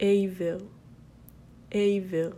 Evil. Evil.